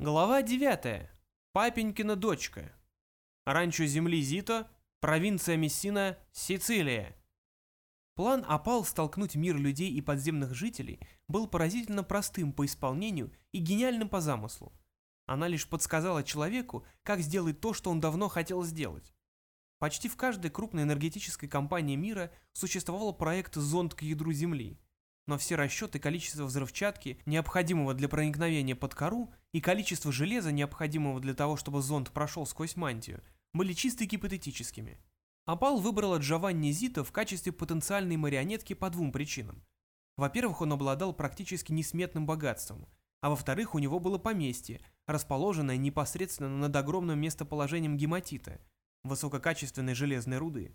Глава 9. Папенькина дочка. Ранчо земли Зито, провинция Мессина, Сицилия. План опал столкнуть мир людей и подземных жителей был поразительно простым по исполнению и гениальным по замыслу. Она лишь подсказала человеку, как сделать то, что он давно хотел сделать. Почти в каждой крупной энергетической компании мира существовал проект «Зонд к ядру Земли», но все расчеты количества взрывчатки, необходимого для проникновения под кору, и количество железа, необходимого для того, чтобы зонд прошел сквозь мантию, были чисто гипотетическими. Апал выбрала Джованни Зита в качестве потенциальной марионетки по двум причинам. Во-первых, он обладал практически несметным богатством, а во-вторых, у него было поместье, расположенное непосредственно над огромным местоположением гематита, высококачественной железной руды.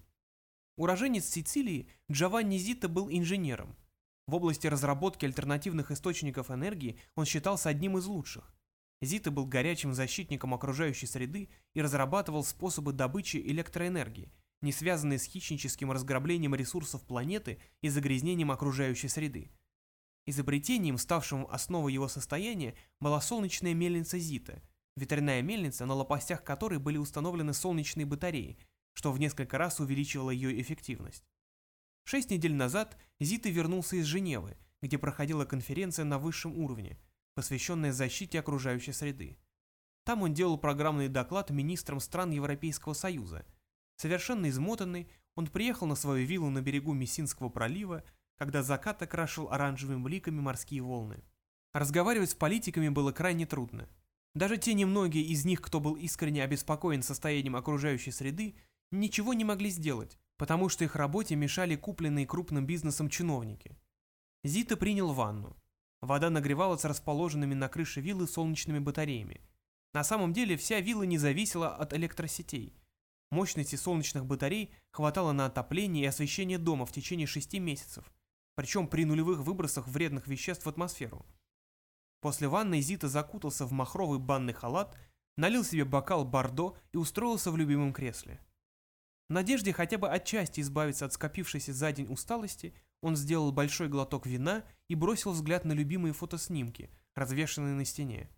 Уроженец Сицилии Джованни Зита был инженером – в области разработки альтернативных источников энергии он считался одним из лучших. Зита был горячим защитником окружающей среды и разрабатывал способы добычи электроэнергии, не связанные с хищническим разграблением ресурсов планеты и загрязнением окружающей среды. Изобретением, ставшим основой его состояния, была солнечная мельница Зита, ветряная мельница, на лопастях которой были установлены солнечные батареи, что в несколько раз увеличивало ее эффективность. Шесть недель назад Зита вернулся из Женевы, где проходила конференция на высшем уровне, посвященная защите окружающей среды. Там он делал программный доклад министрам стран Европейского Союза. Совершенно измотанный, он приехал на свою виллу на берегу Мессинского пролива, когда закат окрашивал оранжевыми бликами морские волны. Разговаривать с политиками было крайне трудно. Даже те немногие из них, кто был искренне обеспокоен состоянием окружающей среды, ничего не могли сделать, потому что их работе мешали купленные крупным бизнесом чиновники. Зита принял ванну. Вода нагревалась расположенными на крыше виллы солнечными батареями. На самом деле вся вилла не зависела от электросетей. Мощности солнечных батарей хватало на отопление и освещение дома в течение шести месяцев, причем при нулевых выбросах вредных веществ в атмосферу. После ванны Зита закутался в махровый банный халат, налил себе бокал бордо и устроился в любимом кресле. В надежде хотя бы отчасти избавиться от скопившейся за день усталости, он сделал большой глоток вина и бросил взгляд на любимые фотоснимки, развешанные на стене.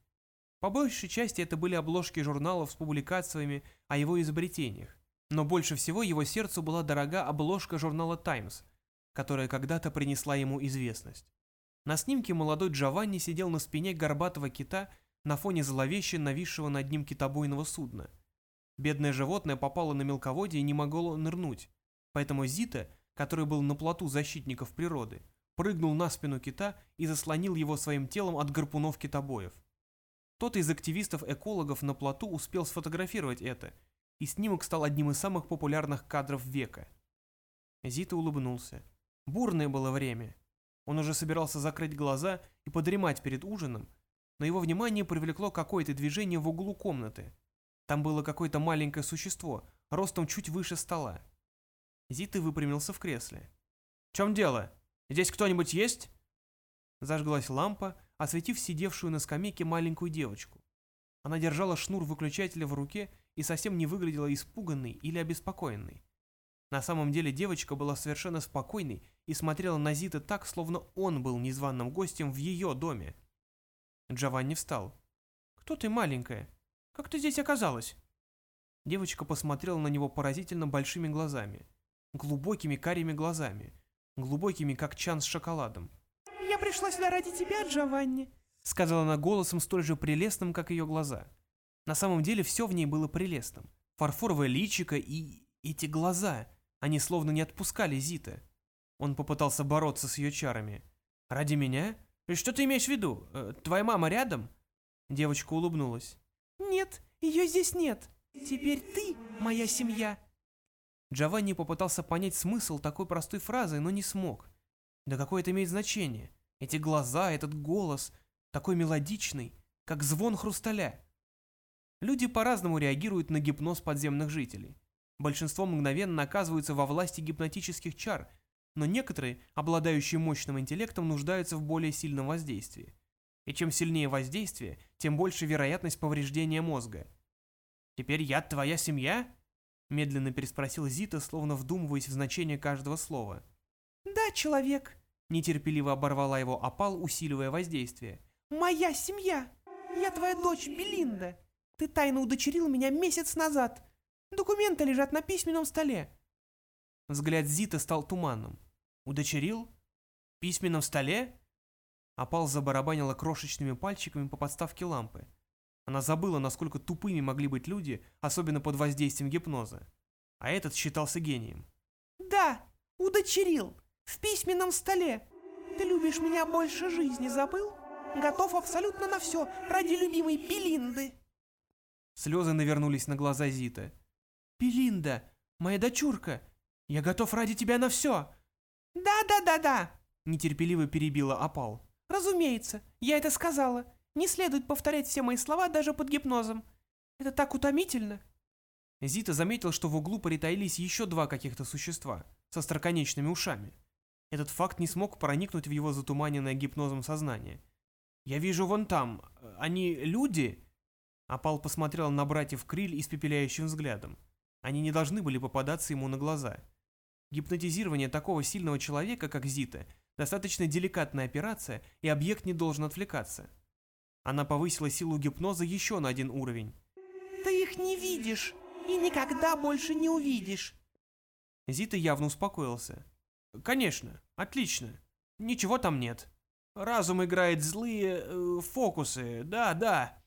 По большей части это были обложки журналов с публикациями о его изобретениях, но больше всего его сердцу была дорога обложка журнала «Таймс», которая когда-то принесла ему известность. На снимке молодой Джованни сидел на спине горбатого кита на фоне зловеще нависшего над ним китобойного судна – Бедное животное попало на мелководье и не могло нырнуть. Поэтому Зита, который был на плоту защитников природы, прыгнул на спину кита и заслонил его своим телом от гарпунов китобоев. Тот из активистов-экологов на плоту успел сфотографировать это, и снимок стал одним из самых популярных кадров века. Зита улыбнулся. Бурное было время. Он уже собирался закрыть глаза и подремать перед ужином, но его внимание привлекло какое-то движение в углу комнаты – там было какое-то маленькое существо, ростом чуть выше стола. Зиты выпрямился в кресле. «В чем дело? Здесь кто-нибудь есть?» Зажглась лампа, осветив сидевшую на скамейке маленькую девочку. Она держала шнур выключателя в руке и совсем не выглядела испуганной или обеспокоенной. На самом деле девочка была совершенно спокойной и смотрела на Зита так, словно он был незваным гостем в ее доме. Джованни встал. «Кто ты, маленькая?» Как ты здесь оказалась?» Девочка посмотрела на него поразительно большими глазами. Глубокими карими глазами. Глубокими, как чан с шоколадом. «Я пришла сюда ради тебя, Джованни», — сказала она голосом столь же прелестным, как ее глаза. На самом деле все в ней было прелестным. Фарфоровое личико и... эти глаза. Они словно не отпускали Зита. Он попытался бороться с ее чарами. «Ради меня? Что ты имеешь в виду? Э, твоя мама рядом?» Девочка улыбнулась. «Нет, ее здесь нет. Теперь ты моя семья». Джованни попытался понять смысл такой простой фразы, но не смог. Да какое это имеет значение? Эти глаза, этот голос, такой мелодичный, как звон хрусталя. Люди по-разному реагируют на гипноз подземных жителей. Большинство мгновенно оказываются во власти гипнотических чар, но некоторые, обладающие мощным интеллектом, нуждаются в более сильном воздействии. И чем сильнее воздействие, тем больше вероятность повреждения мозга. «Теперь я твоя семья?» Медленно переспросил Зита, словно вдумываясь в значение каждого слова. «Да, человек», — нетерпеливо оборвала его опал, усиливая воздействие. «Моя семья!» Я твоя дочь Белинда. Ты тайно удочерил меня месяц назад. Документы лежат на письменном столе. Взгляд Зита стал туманным. Удочерил? В письменном столе? Опал забарабанила крошечными пальчиками по подставке лампы. Она забыла, насколько тупыми могли быть люди, особенно под воздействием гипноза. А этот считался гением. Да, удочерил. В письменном столе. Ты любишь меня больше жизни, забыл? Готов абсолютно на все ради любимой Белинды. Слезы навернулись на глаза Зита. «Белинда, моя дочурка, я готов ради тебя на все!» «Да-да-да-да!» — нетерпеливо перебила Опал. «Разумеется, я это сказала. Не следует повторять все мои слова даже под гипнозом. Это так утомительно!» Зита заметил, что в углу притаились еще два каких-то существа со строконечными ушами. Этот факт не смог проникнуть в его затуманенное гипнозом сознание. «Я вижу вон там. Они люди?» Апал посмотрел на братьев Криль испепеляющим взглядом. Они не должны были попадаться ему на глаза. Гипнотизирование такого сильного человека, как Зита, достаточно деликатная операция, и объект не должен отвлекаться. Она повысила силу гипноза еще на один уровень. «Ты их не видишь и никогда больше не увидишь!» Зита явно успокоился. «Конечно, отлично. Ничего там нет. Разум играет злые э, фокусы, да, да.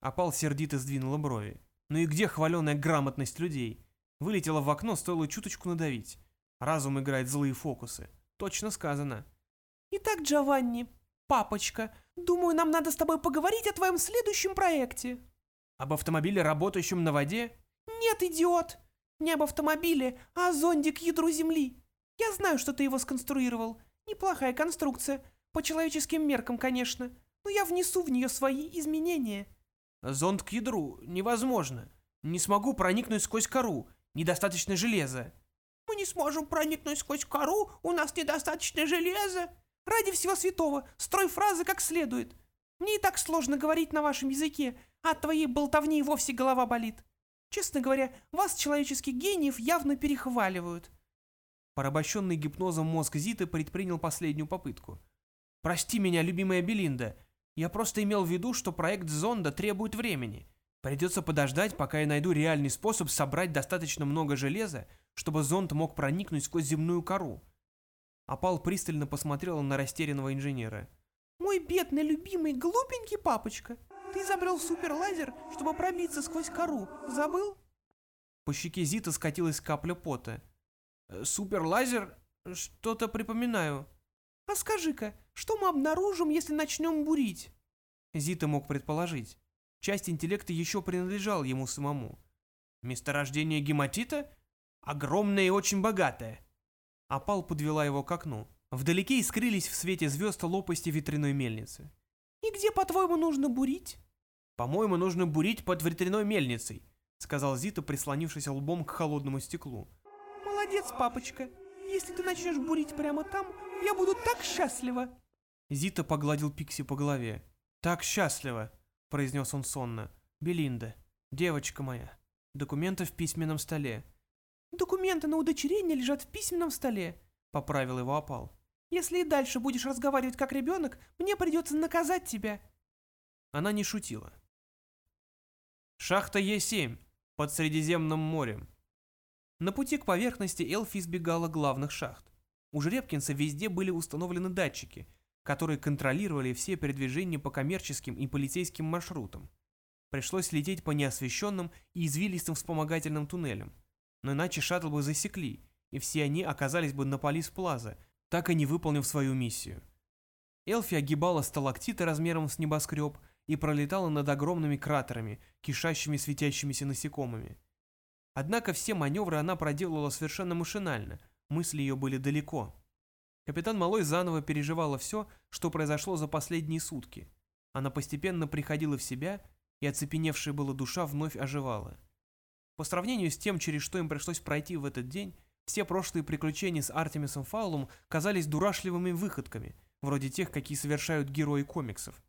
Опал сердито сдвинула брови. Ну и где хваленая грамотность людей? Вылетела в окно, стоило чуточку надавить. Разум играет злые фокусы. Точно сказано. Итак, Джованни, папочка, думаю, нам надо с тобой поговорить о твоем следующем проекте. Об автомобиле, работающем на воде? Нет, идиот. Не об автомобиле, а о зонде к ядру Земли. Я знаю, что ты его сконструировал. Неплохая конструкция. По человеческим меркам, конечно. Но я внесу в нее свои изменения. Зонд к ядру невозможно. Не смогу проникнуть сквозь кору. Недостаточно железа. Мы не сможем проникнуть сквозь кору, у нас недостаточно железа. Ради всего святого, строй фразы как следует. Мне и так сложно говорить на вашем языке, а от твоей болтовни и вовсе голова болит. Честно говоря, вас, человеческих гениев, явно перехваливают. Порабощенный гипнозом мозг Зиты предпринял последнюю попытку. «Прости меня, любимая Белинда, я просто имел в виду, что проект зонда требует времени. Придется подождать, пока я найду реальный способ собрать достаточно много железа, чтобы зонд мог проникнуть сквозь земную кору. Апал пристально посмотрела на растерянного инженера. «Мой бедный, любимый, глупенький папочка, ты изобрел суперлазер, чтобы пробиться сквозь кору. Забыл?» По щеке Зита скатилась капля пота. «Э, «Суперлазер? Что-то припоминаю». «А скажи-ка, что мы обнаружим, если начнем бурить?» Зита мог предположить. Часть интеллекта еще принадлежала ему самому. «Месторождение гематита? Огромное и очень богатое!» Апал подвела его к окну. Вдалеке искрились в свете звезд лопасти ветряной мельницы. «И где, по-твоему, нужно бурить?» «По-моему, нужно бурить под ветряной мельницей», сказал Зита, прислонившись лбом к холодному стеклу. «Молодец, папочка. Если ты начнешь бурить прямо там, я буду так счастлива!» Зита погладил Пикси по голове. «Так счастливо!» – произнес он сонно. «Белинда, девочка моя, документы в письменном столе». «Документы на удочерение лежат в письменном столе», – поправил его опал. «Если и дальше будешь разговаривать как ребенок, мне придется наказать тебя». Она не шутила. Шахта Е7 под Средиземным морем. На пути к поверхности Элфи избегала главных шахт. У Жеребкинса везде были установлены датчики, которые контролировали все передвижения по коммерческим и полицейским маршрутам. Пришлось лететь по неосвещенным и извилистым вспомогательным туннелям. Но иначе шаттл бы засекли, и все они оказались бы на Полис-Плаза, так и не выполнив свою миссию. Элфи огибала сталактиты размером с небоскреб и пролетала над огромными кратерами, кишащими светящимися насекомыми. Однако все маневры она проделала совершенно машинально – мысли ее были далеко. Капитан Малой заново переживала все, что произошло за последние сутки. Она постепенно приходила в себя, и оцепеневшая была душа вновь оживала. По сравнению с тем, через что им пришлось пройти в этот день, все прошлые приключения с Артемисом Фаулом казались дурашливыми выходками, вроде тех, какие совершают герои комиксов.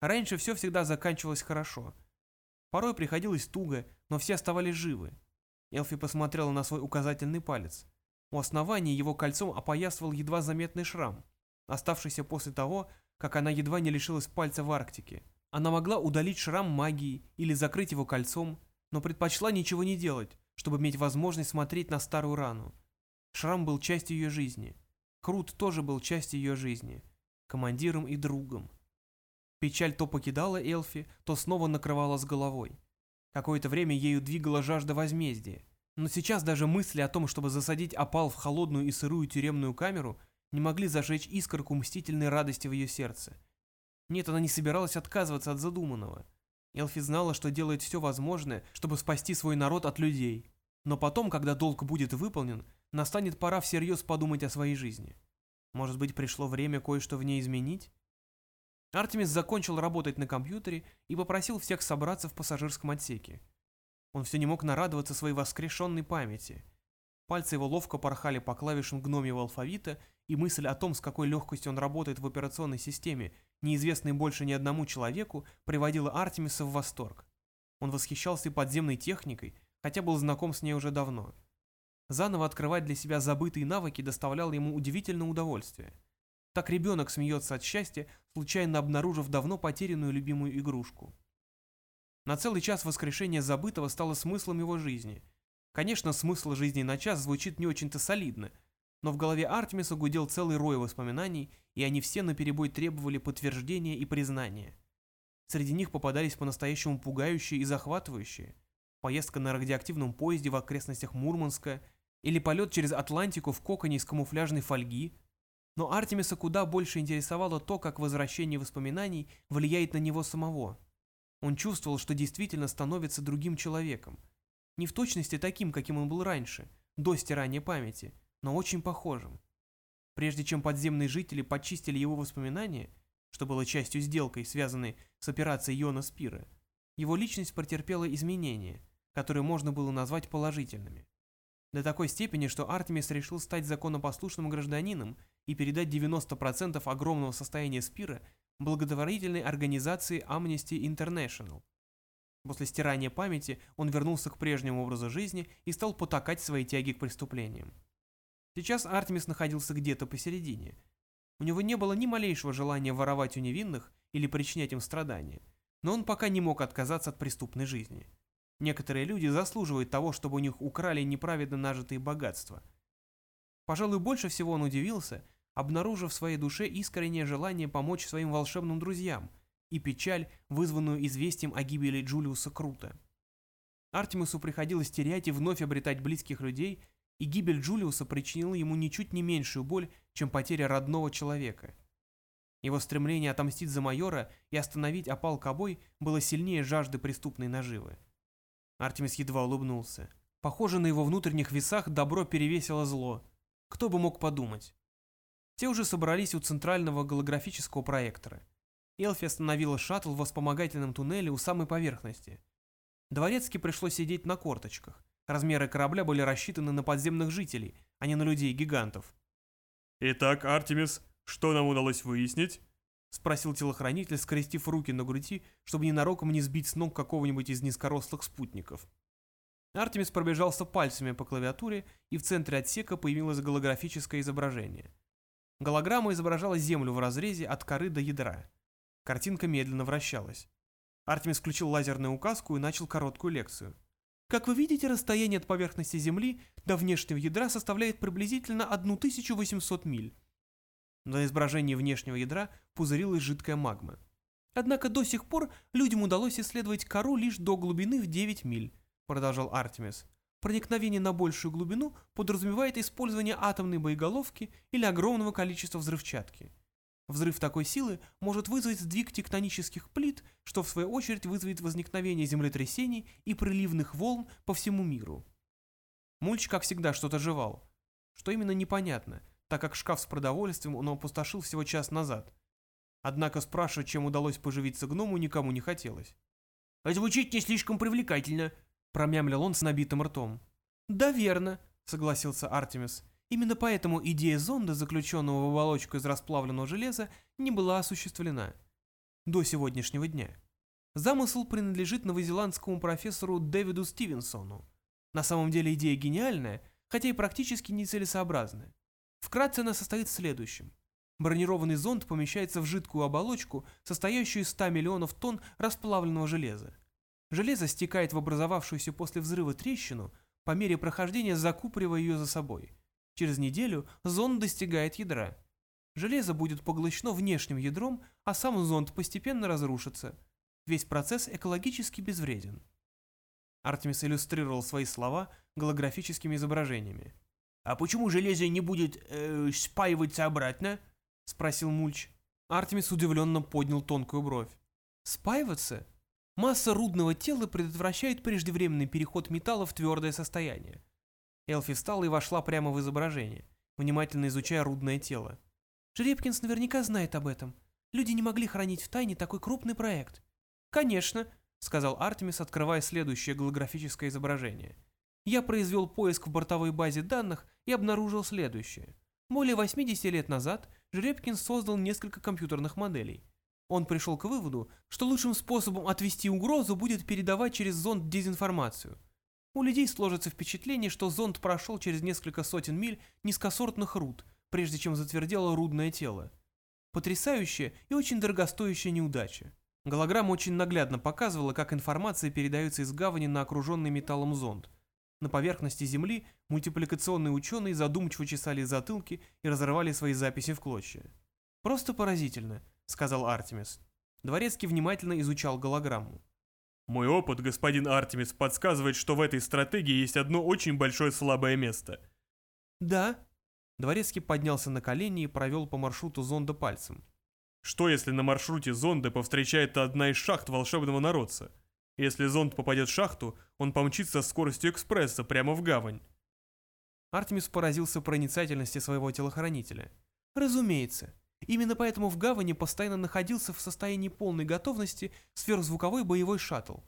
Раньше все всегда заканчивалось хорошо. Порой приходилось туго, но все оставались живы. Элфи посмотрела на свой указательный палец. У основания его кольцом опоясывал едва заметный шрам, оставшийся после того, как она едва не лишилась пальца в Арктике. Она могла удалить шрам магией или закрыть его кольцом, но предпочла ничего не делать, чтобы иметь возможность смотреть на старую рану. Шрам был частью ее жизни. Крут тоже был частью ее жизни. Командиром и другом. Печаль то покидала Элфи, то снова накрывала с головой. Какое-то время ею двигала жажда возмездия. Но сейчас даже мысли о том, чтобы засадить опал в холодную и сырую тюремную камеру, не могли зажечь искорку мстительной радости в ее сердце. Нет, она не собиралась отказываться от задуманного. Элфи знала, что делает все возможное, чтобы спасти свой народ от людей. Но потом, когда долг будет выполнен, настанет пора всерьез подумать о своей жизни. Может быть, пришло время кое-что в ней изменить? Артемис закончил работать на компьютере и попросил всех собраться в пассажирском отсеке. Он все не мог нарадоваться своей воскрешенной памяти. Пальцы его ловко порхали по клавишам гномьего алфавита, и мысль о том, с какой легкостью он работает в операционной системе, неизвестной больше ни одному человеку, приводила Артемиса в восторг. Он восхищался и подземной техникой, хотя был знаком с ней уже давно. Заново открывать для себя забытые навыки доставляло ему удивительное удовольствие. Так ребенок смеется от счастья, случайно обнаружив давно потерянную любимую игрушку. На целый час воскрешение забытого стало смыслом его жизни. Конечно, смысл жизни на час звучит не очень-то солидно, но в голове Артемиса гудел целый рой воспоминаний, и они все наперебой требовали подтверждения и признания. Среди них попадались по-настоящему пугающие и захватывающие. Поездка на радиоактивном поезде в окрестностях Мурманска или полет через Атлантику в коконе из камуфляжной фольги. Но Артемиса куда больше интересовало то, как возвращение воспоминаний влияет на него самого. Он чувствовал, что действительно становится другим человеком. Не в точности таким, каким он был раньше, до стирания памяти, но очень похожим. Прежде чем подземные жители почистили его воспоминания, что было частью сделкой, связанной с операцией Йона Спира, его личность претерпела изменения, которые можно было назвать положительными. До такой степени, что Артемис решил стать законопослушным гражданином и передать 90% огромного состояния Спира благотворительной организации Amnesty International. После стирания памяти он вернулся к прежнему образу жизни и стал потакать свои тяги к преступлениям. Сейчас Артемис находился где-то посередине. У него не было ни малейшего желания воровать у невинных или причинять им страдания, но он пока не мог отказаться от преступной жизни. Некоторые люди заслуживают того, чтобы у них украли неправедно нажитые богатства. Пожалуй, больше всего он удивился, обнаружив в своей душе искреннее желание помочь своим волшебным друзьям и печаль, вызванную известием о гибели Джулиуса Крута. Артемусу приходилось терять и вновь обретать близких людей, и гибель Джулиуса причинила ему ничуть не меньшую боль, чем потеря родного человека. Его стремление отомстить за майора и остановить опал Кобой было сильнее жажды преступной наживы. Артемис едва улыбнулся. Похоже, на его внутренних весах добро перевесило зло. Кто бы мог подумать? Те уже собрались у центрального голографического проектора. Элфи остановила шаттл в вспомогательном туннеле у самой поверхности. Дворецки пришлось сидеть на корточках. Размеры корабля были рассчитаны на подземных жителей, а не на людей-гигантов. «Итак, Артемис, что нам удалось выяснить?» — спросил телохранитель, скрестив руки на груди, чтобы ненароком не сбить с ног какого-нибудь из низкорослых спутников. Артемис пробежался пальцами по клавиатуре, и в центре отсека появилось голографическое изображение. Голограмма изображала Землю в разрезе от коры до ядра. Картинка медленно вращалась. Артемис включил лазерную указку и начал короткую лекцию. Как вы видите, расстояние от поверхности Земли до внешнего ядра составляет приблизительно 1800 миль. На изображении внешнего ядра пузырилась жидкая магма. Однако до сих пор людям удалось исследовать кору лишь до глубины в 9 миль, продолжал Артемис. Проникновение на большую глубину подразумевает использование атомной боеголовки или огромного количества взрывчатки. Взрыв такой силы может вызвать сдвиг тектонических плит, что в свою очередь вызовет возникновение землетрясений и приливных волн по всему миру. Мульч, как всегда, что-то жевал. Что именно непонятно, так как шкаф с продовольствием он опустошил всего час назад. Однако спрашивать, чем удалось поживиться гному, никому не хотелось. «Звучит не слишком привлекательно», — промямлил он с набитым ртом. «Да, верно», — согласился Артемис. Именно поэтому идея зонда, заключенного в оболочку из расплавленного железа, не была осуществлена. До сегодняшнего дня. Замысел принадлежит новозеландскому профессору Дэвиду Стивенсону. На самом деле идея гениальная, хотя и практически нецелесообразная. Вкратце она состоит в следующем. Бронированный зонд помещается в жидкую оболочку, состоящую из 100 миллионов тонн расплавленного железа. Железо стекает в образовавшуюся после взрыва трещину, по мере прохождения закупоривая ее за собой. Через неделю зонд достигает ядра. Железо будет поглощено внешним ядром, а сам зонд постепенно разрушится. Весь процесс экологически безвреден. Артемис иллюстрировал свои слова голографическими изображениями. «А почему железо не будет э, спаиваться обратно?» — спросил Мульч. Артемис удивленно поднял тонкую бровь. «Спаиваться? Масса рудного тела предотвращает преждевременный переход металла в твердое состояние». Элфи встала и вошла прямо в изображение, внимательно изучая рудное тело. «Жеребкинс наверняка знает об этом. Люди не могли хранить в тайне такой крупный проект». «Конечно», — сказал Артемис, открывая следующее голографическое изображение. «Я произвел поиск в бортовой базе данных и обнаружил следующее. Более 80 лет назад Жеребкин создал несколько компьютерных моделей. Он пришел к выводу, что лучшим способом отвести угрозу будет передавать через зонд дезинформацию. У людей сложится впечатление, что зонд прошел через несколько сотен миль низкосортных руд, прежде чем затвердело рудное тело. Потрясающая и очень дорогостоящая неудача. Голограмма очень наглядно показывала, как информация передается из гавани на окруженный металлом зонд. На поверхности Земли мультипликационные ученые задумчиво чесали затылки и разрывали свои записи в клочья. «Просто поразительно», — сказал Артемис. Дворецкий внимательно изучал голограмму. Мой опыт, господин Артемис, подсказывает, что в этой стратегии есть одно очень большое слабое место. Да. Дворецкий поднялся на колени и провел по маршруту зонда пальцем. Что если на маршруте зонда повстречается одна из шахт волшебного народца? Если зонд попадет в шахту, он помчится со скоростью экспресса прямо в гавань. Артемис поразился проницательности своего телохранителя. Разумеется. Именно поэтому в гавани постоянно находился в состоянии полной готовности сверхзвуковой боевой шаттл.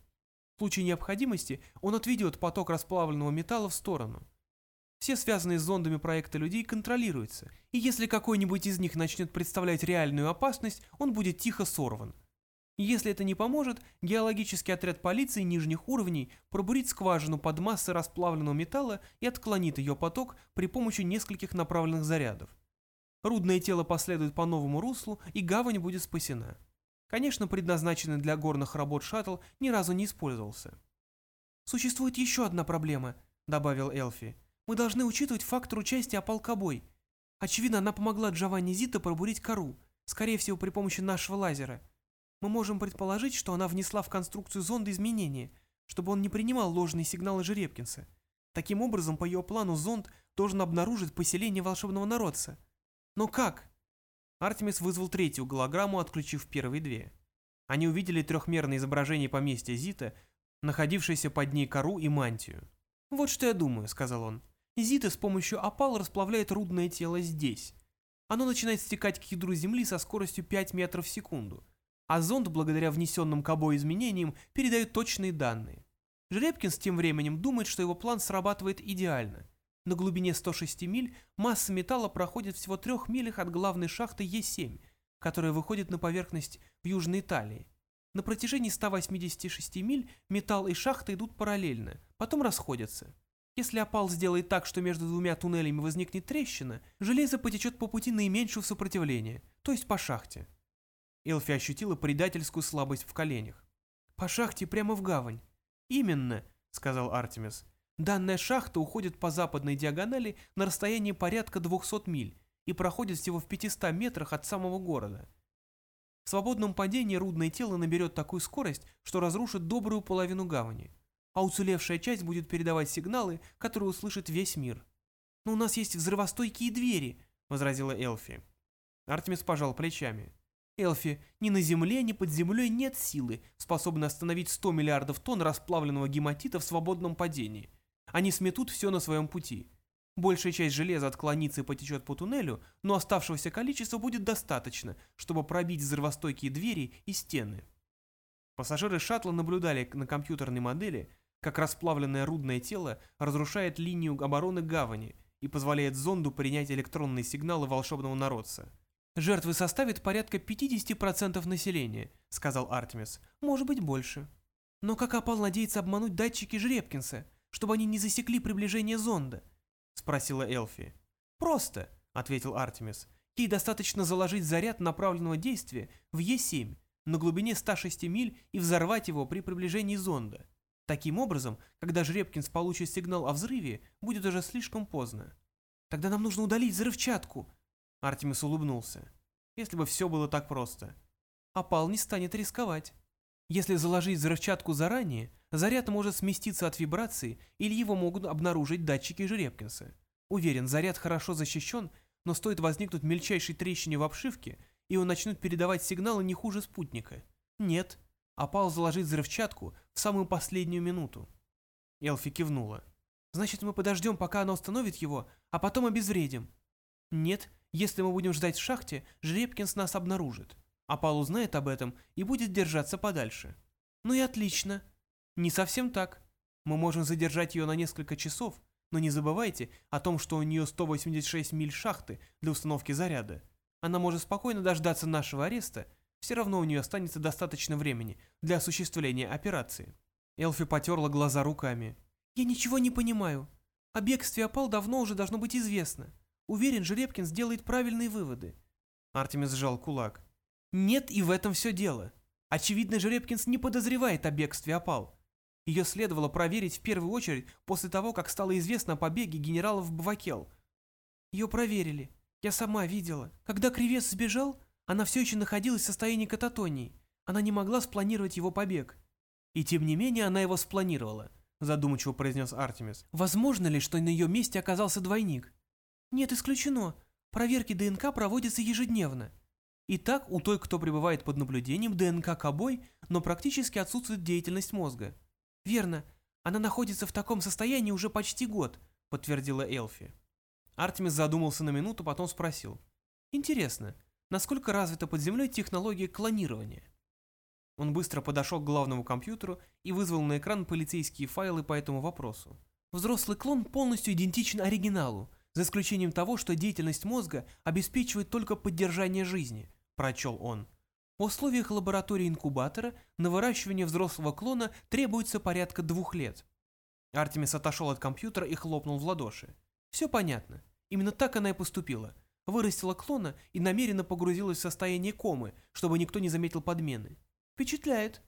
В случае необходимости он отведет поток расплавленного металла в сторону. Все связанные с зондами проекта людей контролируются, и если какой-нибудь из них начнет представлять реальную опасность, он будет тихо сорван. Если это не поможет, геологический отряд полиции нижних уровней пробурит скважину под массой расплавленного металла и отклонит ее поток при помощи нескольких направленных зарядов. Рудное тело последует по новому руслу, и гавань будет спасена. Конечно, предназначенный для горных работ шаттл ни разу не использовался. «Существует еще одна проблема», — добавил Элфи. Мы должны учитывать фактор участия Апалкобой. Очевидно, она помогла Джованни Зита пробурить кору, скорее всего, при помощи нашего лазера. Мы можем предположить, что она внесла в конструкцию зонда изменения, чтобы он не принимал ложные сигналы Жеребкинса. Таким образом, по ее плану зонд должен обнаружить поселение волшебного народца. Но как? Артемис вызвал третью голограмму, отключив первые две. Они увидели трехмерное изображение поместья Зита, находившееся под ней кору и мантию. «Вот что я думаю», — сказал он. Зита с помощью опал расплавляет рудное тело здесь. Оно начинает стекать к ядру Земли со скоростью 5 метров в секунду. А зонд, благодаря внесенным кобой изменениям, передает точные данные. Жеребкинс тем временем думает, что его план срабатывает идеально. На глубине 106 миль масса металла проходит всего трех милях от главной шахты Е7, которая выходит на поверхность в Южной Италии. На протяжении 186 миль металл и шахта идут параллельно, потом расходятся. Если опал сделает так, что между двумя туннелями возникнет трещина, железо потечет по пути наименьшего сопротивления, то есть по шахте. Элфи ощутила предательскую слабость в коленях. «По шахте прямо в гавань». «Именно», — сказал Артемис. «Данная шахта уходит по западной диагонали на расстоянии порядка 200 миль и проходит всего в 500 метрах от самого города. В свободном падении рудное тело наберет такую скорость, что разрушит добрую половину гавани а уцелевшая часть будет передавать сигналы, которые услышит весь мир. «Но у нас есть взрывостойкие двери», — возразила Элфи. Артемис пожал плечами. «Элфи, ни на Земле, ни под землей нет силы, способной остановить 100 миллиардов тонн расплавленного гематита в свободном падении. Они сметут все на своем пути. Большая часть железа отклонится и потечет по туннелю, но оставшегося количества будет достаточно, чтобы пробить взрывостойкие двери и стены». Пассажиры шаттла наблюдали на компьютерной модели, как расплавленное рудное тело разрушает линию обороны гавани и позволяет зонду принять электронные сигналы волшебного народца. «Жертвы составят порядка 50% населения», — сказал Артемис. «Может быть, больше». «Но как опал надеется обмануть датчики Жребкинса, чтобы они не засекли приближение зонда?» — спросила Элфи. «Просто», — ответил Артемис. Ей достаточно заложить заряд направленного действия в Е7 на глубине 106 миль и взорвать его при приближении зонда. Таким образом, когда Жребкинс получит сигнал о взрыве, будет уже слишком поздно. «Тогда нам нужно удалить взрывчатку», — Артемис улыбнулся. «Если бы все было так просто. Опал не станет рисковать. Если заложить взрывчатку заранее, заряд может сместиться от вибрации или его могут обнаружить датчики Жеребкинса. Уверен, заряд хорошо защищен, но стоит возникнуть мельчайшей трещине в обшивке, и он начнет передавать сигналы не хуже спутника. Нет, опал заложить взрывчатку в самую последнюю минуту. Элфи кивнула. Значит, мы подождем, пока она установит его, а потом обезвредим. Нет, если мы будем ждать в шахте, Жеребкинс нас обнаружит. Апал узнает об этом и будет держаться подальше. Ну и отлично. Не совсем так. Мы можем задержать ее на несколько часов, но не забывайте о том, что у нее 186 миль шахты для установки заряда. Она может спокойно дождаться нашего ареста, все равно у нее останется достаточно времени для осуществления операции. Элфи потерла глаза руками. «Я ничего не понимаю. О бегстве опал давно уже должно быть известно. Уверен, Жеребкин сделает правильные выводы». Артемис сжал кулак. «Нет, и в этом все дело. Очевидно, Жеребкинс не подозревает о бегстве опал. Ее следовало проверить в первую очередь после того, как стало известно о побеге генералов Бавакел. Ее проверили. Я сама видела. Когда Кривес сбежал, она все еще находилась в состоянии кататонии. Она не могла спланировать его побег. И тем не менее она его спланировала, задумчиво произнес Артемис. Возможно ли, что на ее месте оказался двойник? Нет, исключено. Проверки ДНК проводятся ежедневно. Итак, у той, кто пребывает под наблюдением, ДНК кобой, но практически отсутствует деятельность мозга. «Верно. Она находится в таком состоянии уже почти год», — подтвердила Элфи. Артемис задумался на минуту, потом спросил. «Интересно, насколько развита под землей технология клонирования?» Он быстро подошел к главному компьютеру и вызвал на экран полицейские файлы по этому вопросу. Взрослый клон полностью идентичен оригиналу, за исключением того, что деятельность мозга обеспечивает только поддержание жизни, прочел он. В условиях лаборатории инкубатора на выращивание взрослого клона требуется порядка двух лет. Артемис отошел от компьютера и хлопнул в ладоши. Все понятно. Именно так она и поступила. Вырастила клона и намеренно погрузилась в состояние комы, чтобы никто не заметил подмены. Впечатляет.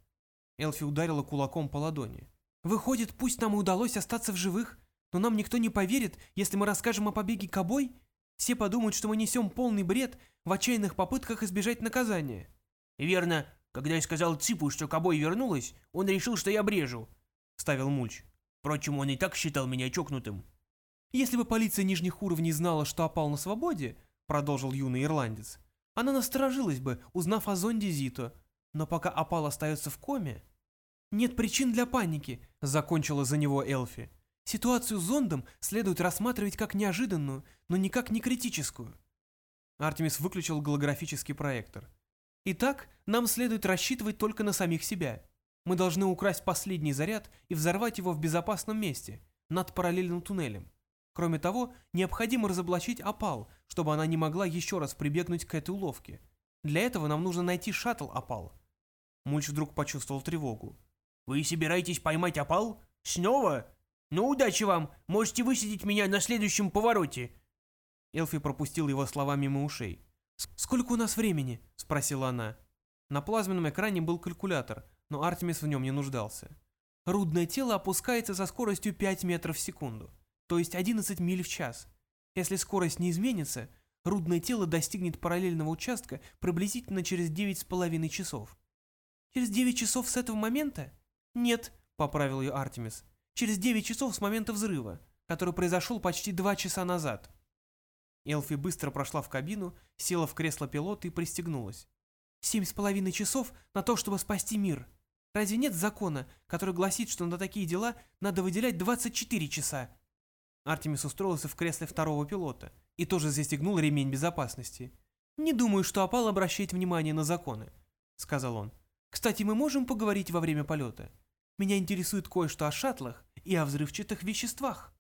Элфи ударила кулаком по ладони. Выходит, пусть нам и удалось остаться в живых, но нам никто не поверит, если мы расскажем о побеге Кобой? Все подумают, что мы несем полный бред в отчаянных попытках избежать наказания. «Верно, когда я сказал Ципу, что Кобой вернулась, он решил, что я брежу», — вставил Мульч. Впрочем, он и так считал меня чокнутым. «Если бы полиция нижних уровней знала, что опал на свободе», — продолжил юный ирландец, «она насторожилась бы, узнав о зонде Зито. Но пока опал остается в коме...» «Нет причин для паники», — закончила за него Элфи. «Ситуацию с зондом следует рассматривать как неожиданную, но никак не критическую». Артемис выключил голографический проектор. Итак, нам следует рассчитывать только на самих себя. Мы должны украсть последний заряд и взорвать его в безопасном месте, над параллельным туннелем. Кроме того, необходимо разоблачить опал, чтобы она не могла еще раз прибегнуть к этой уловке. Для этого нам нужно найти шаттл опал. Мульч вдруг почувствовал тревогу. «Вы собираетесь поймать опал? Снова? Ну, удачи вам! Можете высадить меня на следующем повороте!» Элфи пропустил его слова мимо ушей. «Сколько у нас времени?» – спросила она. На плазменном экране был калькулятор, но Артемис в нем не нуждался. Рудное тело опускается со скоростью 5 метров в секунду, то есть 11 миль в час. Если скорость не изменится, рудное тело достигнет параллельного участка приблизительно через 9,5 часов. «Через 9 часов с этого момента?» «Нет», — поправил ее Артемис. «Через 9 часов с момента взрыва, который произошел почти 2 часа назад». Элфи быстро прошла в кабину, села в кресло пилота и пристегнулась. «Семь с половиной часов на то, чтобы спасти мир. Разве нет закона, который гласит, что на такие дела надо выделять 24 часа?» Артемис устроился в кресле второго пилота и тоже застегнул ремень безопасности. «Не думаю, что опал обращает внимание на законы», — сказал он. «Кстати, мы можем поговорить во время полета. Меня интересует кое-что о шаттлах и о взрывчатых веществах».